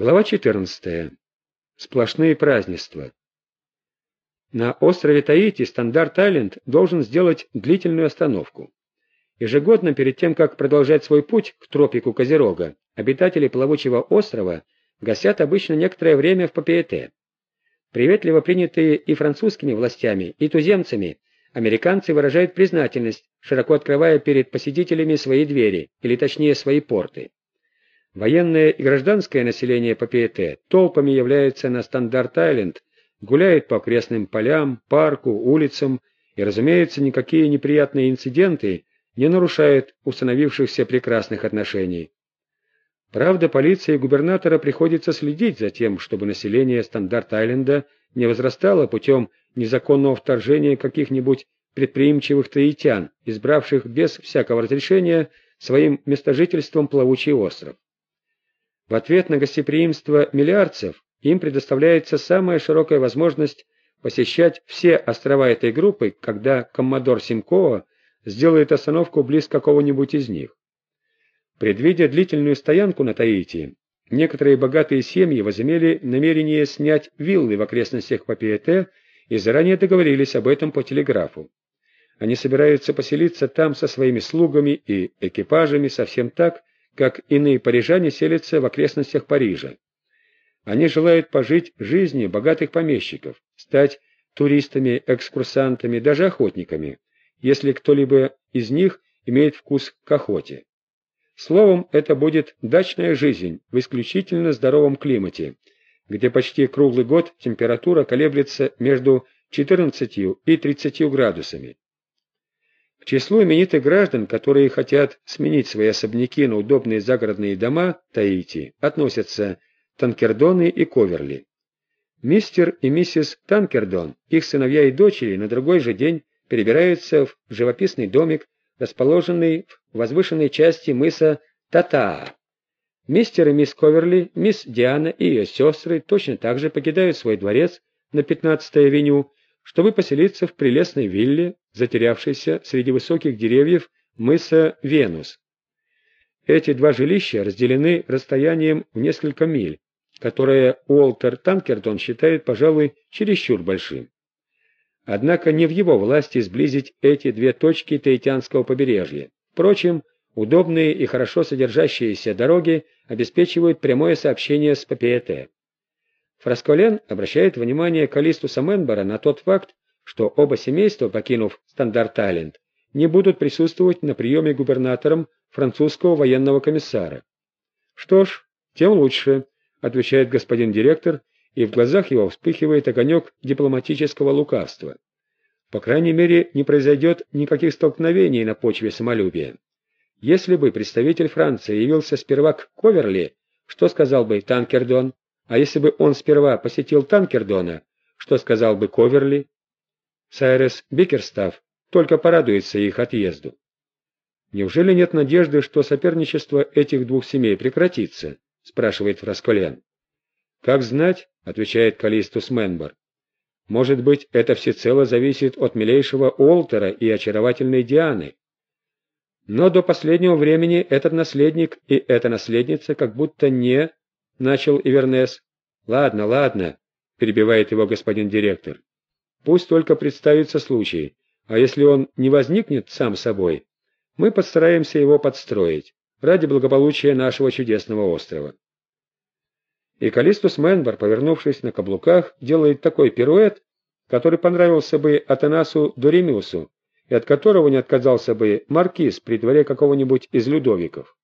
Глава 14. Сплошные празднества. На острове Таити Стандарт-Айленд должен сделать длительную остановку. Ежегодно перед тем, как продолжать свой путь к тропику Козерога, обитатели плавучего острова гостят обычно некоторое время в Папиэте. Приветливо принятые и французскими властями, и туземцами, американцы выражают признательность, широко открывая перед посетителями свои двери, или точнее свои порты. Военное и гражданское население Папеэте толпами является на Стандарт-Айленд, гуляет по окрестным полям, парку, улицам, и, разумеется, никакие неприятные инциденты не нарушают установившихся прекрасных отношений. Правда, полиции губернатора приходится следить за тем, чтобы население Стандарт-Айленда не возрастало путем незаконного вторжения каких-нибудь предприимчивых таитян, избравших без всякого разрешения своим местожительством плавучий остров. В ответ на гостеприимство миллиардцев им предоставляется самая широкая возможность посещать все острова этой группы, когда коммодор Симкова сделает остановку близ какого-нибудь из них. Предвидя длительную стоянку на Таити, некоторые богатые семьи возымели намерение снять виллы в окрестностях Папиэте и заранее договорились об этом по телеграфу. Они собираются поселиться там со своими слугами и экипажами совсем так, как иные парижане селятся в окрестностях Парижа. Они желают пожить жизнью богатых помещиков, стать туристами, экскурсантами, даже охотниками, если кто-либо из них имеет вкус к охоте. Словом, это будет дачная жизнь в исключительно здоровом климате, где почти круглый год температура колеблется между 14 и 30 градусами числу именитых граждан, которые хотят сменить свои особняки на удобные загородные дома Таити, относятся Танкердоны и Коверли. Мистер и миссис Танкердон, их сыновья и дочери, на другой же день перебираются в живописный домик, расположенный в возвышенной части мыса Татаа. Мистер и мисс Коверли, мисс Диана и ее сестры точно так же покидают свой дворец на 15-й авеню, чтобы поселиться в прелестной вилле затерявшийся среди высоких деревьев мыса Венус. Эти два жилища разделены расстоянием в несколько миль, которое Уолтер Танкертон считает, пожалуй, чересчур большим. Однако не в его власти сблизить эти две точки Таитянского побережья. Впрочем, удобные и хорошо содержащиеся дороги обеспечивают прямое сообщение с Папиэте. Фрасколен обращает внимание Калистуса Менбара на тот факт, что оба семейства, покинув Стандарт-Айленд, не будут присутствовать на приеме губернатором французского военного комиссара. «Что ж, тем лучше», — отвечает господин директор, и в глазах его вспыхивает огонек дипломатического лукавства. По крайней мере, не произойдет никаких столкновений на почве самолюбия. Если бы представитель Франции явился сперва к Коверли, что сказал бы Танкердон? А если бы он сперва посетил Танкердона, что сказал бы Коверли? Сайрес Бикерстав только порадуется их отъезду. «Неужели нет надежды, что соперничество этих двух семей прекратится?» — спрашивает Фрасколен. «Как знать?» — отвечает Калистус Менбар. «Может быть, это всецело зависит от милейшего Олтера и очаровательной Дианы. Но до последнего времени этот наследник и эта наследница как будто не...» — начал Ивернес. «Ладно, ладно», — перебивает его господин директор. Пусть только представится случай, а если он не возникнет сам собой, мы постараемся его подстроить ради благополучия нашего чудесного острова. И Калистус Менбар, повернувшись на каблуках, делает такой пируэт, который понравился бы Атанасу Доремиусу, и от которого не отказался бы маркиз при дворе какого-нибудь из Людовиков.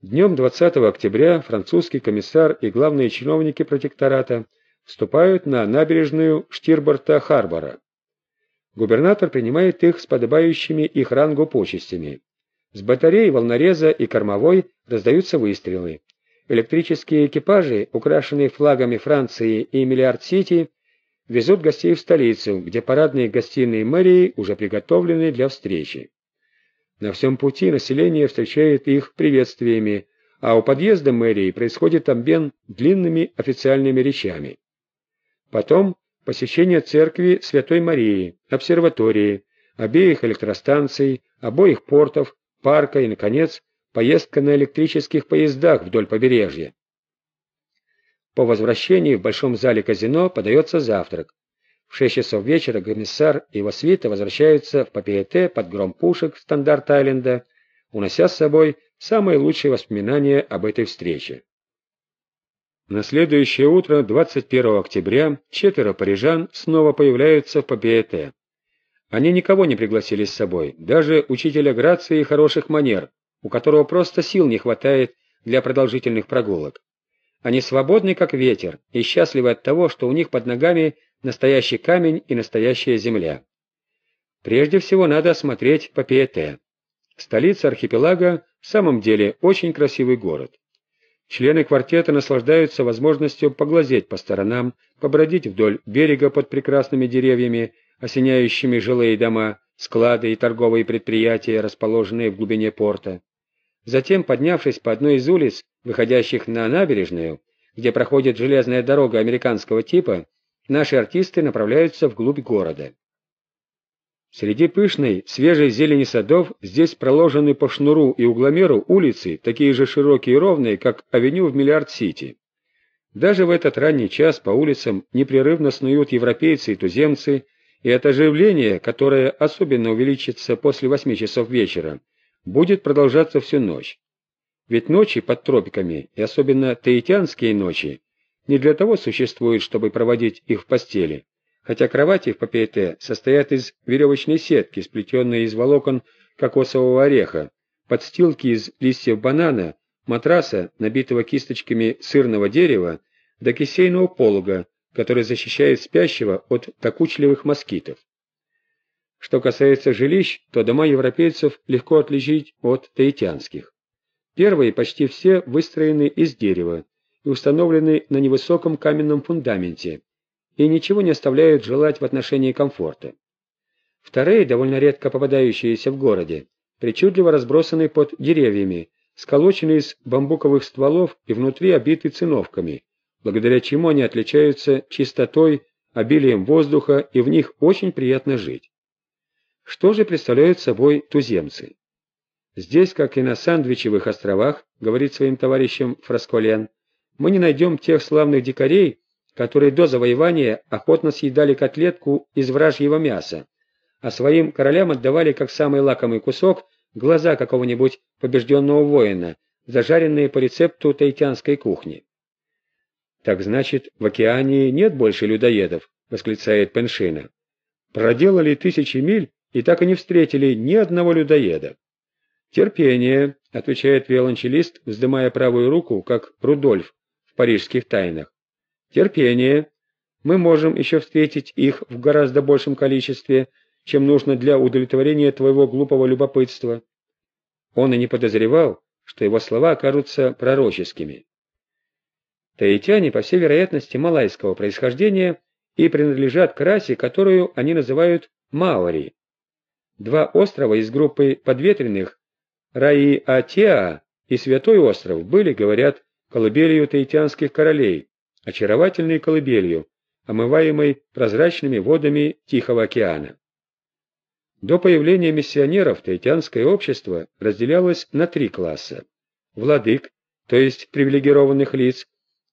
Днем 20 октября французский комиссар и главные чиновники протектората вступают на набережную Штирборта-Харбора. Губернатор принимает их с подобающими их рангу почестями. С батареи, волнореза и кормовой раздаются выстрелы. Электрические экипажи, украшенные флагами Франции и Миллиард-Сити, везут гостей в столицу, где парадные гостиные мэрии уже приготовлены для встречи. На всем пути население встречает их приветствиями, а у подъезда мэрии происходит обмен длинными официальными речами. Потом посещение церкви Святой Марии, обсерватории, обеих электростанций, обоих портов, парка и, наконец, поездка на электрических поездах вдоль побережья. По возвращении в большом зале казино подается завтрак. В шесть часов вечера комиссар и его свита возвращаются в Папиете под гром пушек Стандарт-Айленда, унося с собой самые лучшие воспоминания об этой встрече. На следующее утро, 21 октября, четверо парижан снова появляются в Папиете. Они никого не пригласили с собой, даже учителя грации и хороших манер, у которого просто сил не хватает для продолжительных прогулок. Они свободны, как ветер, и счастливы от того, что у них под ногами настоящий камень и настоящая земля. Прежде всего надо осмотреть Папиете. Столица архипелага в самом деле очень красивый город. Члены квартета наслаждаются возможностью поглазеть по сторонам, побродить вдоль берега под прекрасными деревьями, осеняющими жилые дома, склады и торговые предприятия, расположенные в глубине порта. Затем, поднявшись по одной из улиц, выходящих на набережную, где проходит железная дорога американского типа, наши артисты направляются вглубь города. Среди пышной, свежей зелени садов здесь проложены по шнуру и угломеру улицы, такие же широкие и ровные, как авеню в Миллиард-Сити. Даже в этот ранний час по улицам непрерывно снуют европейцы и туземцы, и это оживление, которое особенно увеличится после восьми часов вечера, будет продолжаться всю ночь. Ведь ночи под тропиками, и особенно таитянские ночи, не для того существуют, чтобы проводить их в постели, хотя кровати в Папейте состоят из веревочной сетки, сплетенной из волокон кокосового ореха, подстилки из листьев банана, матраса, набитого кисточками сырного дерева, до кисейного полога, который защищает спящего от докучливых москитов. Что касается жилищ, то дома европейцев легко отличить от таитянских. Первые почти все выстроены из дерева и установлены на невысоком каменном фундаменте, и ничего не оставляют желать в отношении комфорта. Вторые, довольно редко попадающиеся в городе, причудливо разбросаны под деревьями, сколочены из бамбуковых стволов и внутри обиты циновками, благодаря чему они отличаются чистотой, обилием воздуха, и в них очень приятно жить. Что же представляют собой туземцы? Здесь, как и на Сандвичевых островах, говорит своим товарищам Фрасколен, мы не найдем тех славных дикарей, которые до завоевания охотно съедали котлетку из вражьего мяса, а своим королям отдавали как самый лакомый кусок глаза какого-нибудь побежденного воина, зажаренные по рецепту таитянской кухни. «Так значит, в океане нет больше людоедов?» — восклицает Пеншина. «Проделали тысячи миль и так и не встретили ни одного людоеда. «Терпение», — отвечает виолончелист, вздымая правую руку, как Рудольф «Парижских тайнах». «Терпение. Мы можем еще встретить их в гораздо большем количестве, чем нужно для удовлетворения твоего глупого любопытства». Он и не подозревал, что его слова окажутся пророческими. Таитяне, по всей вероятности, малайского происхождения и принадлежат к расе, которую они называют маори. Два острова из группы подветренных, Раи-Атеа и Святой остров, были, говорят, колыбелью таитянских королей, очаровательной колыбелью, омываемой прозрачными водами Тихого океана. До появления миссионеров таитянское общество разделялось на три класса. Владык, то есть привилегированных лиц,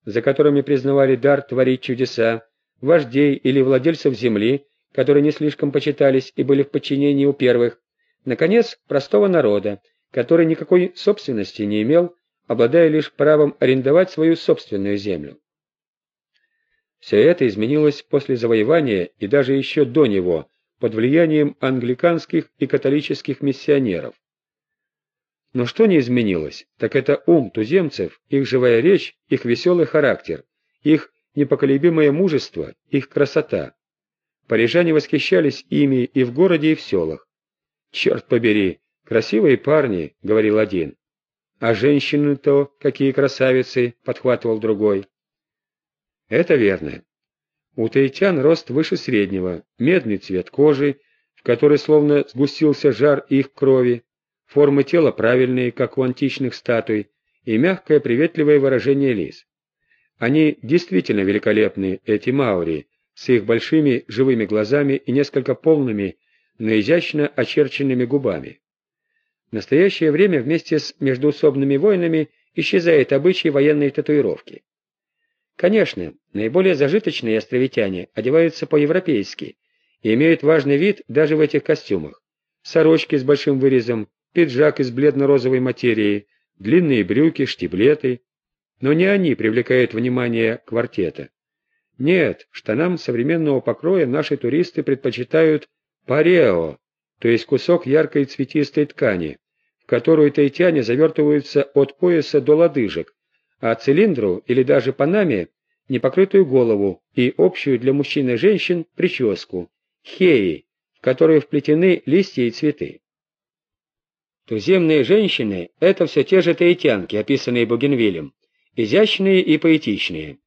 за которыми признавали дар творить чудеса, вождей или владельцев земли, которые не слишком почитались и были в подчинении у первых, наконец, простого народа, который никакой собственности не имел, обладая лишь правом арендовать свою собственную землю. Все это изменилось после завоевания и даже еще до него, под влиянием англиканских и католических миссионеров. Но что не изменилось, так это ум туземцев, их живая речь, их веселый характер, их непоколебимое мужество, их красота. Парижане восхищались ими и в городе, и в селах. «Черт побери, красивые парни», — говорил один. «А женщины-то какие красавицы», — подхватывал другой. Это верно. У таитян рост выше среднего, медный цвет кожи, в которой словно сгустился жар их крови, формы тела правильные, как у античных статуй, и мягкое приветливое выражение лиц. Они действительно великолепны, эти маори, с их большими живыми глазами и несколько полными, но изящно очерченными губами. Настоящее время вместе с междуусобными войнами исчезает обычай военной татуировки. Конечно, наиболее зажиточные островитяне одеваются по-европейски и имеют важный вид даже в этих костюмах. Сорочки с большим вырезом, пиджак из бледно-розовой материи, длинные брюки, штиблеты. Но не они привлекают внимание квартета. Нет, штанам современного покроя наши туристы предпочитают парео, то есть кусок яркой цветистой ткани, которую таитяне завертываются от пояса до лодыжек, а цилиндру или даже панаме непокрытую голову и общую для мужчин и женщин прическу, хеи, в которую вплетены листья и цветы. Туземные женщины – это все те же таитянки, описанные Бугенвилем, изящные и поэтичные.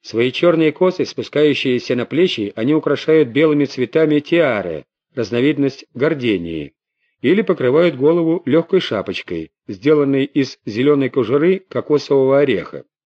Свои черные косы, спускающиеся на плечи, они украшают белыми цветами тиары, разновидность гордении, или покрывают голову легкой шапочкой, сделанной из зеленой кожуры кокосового ореха.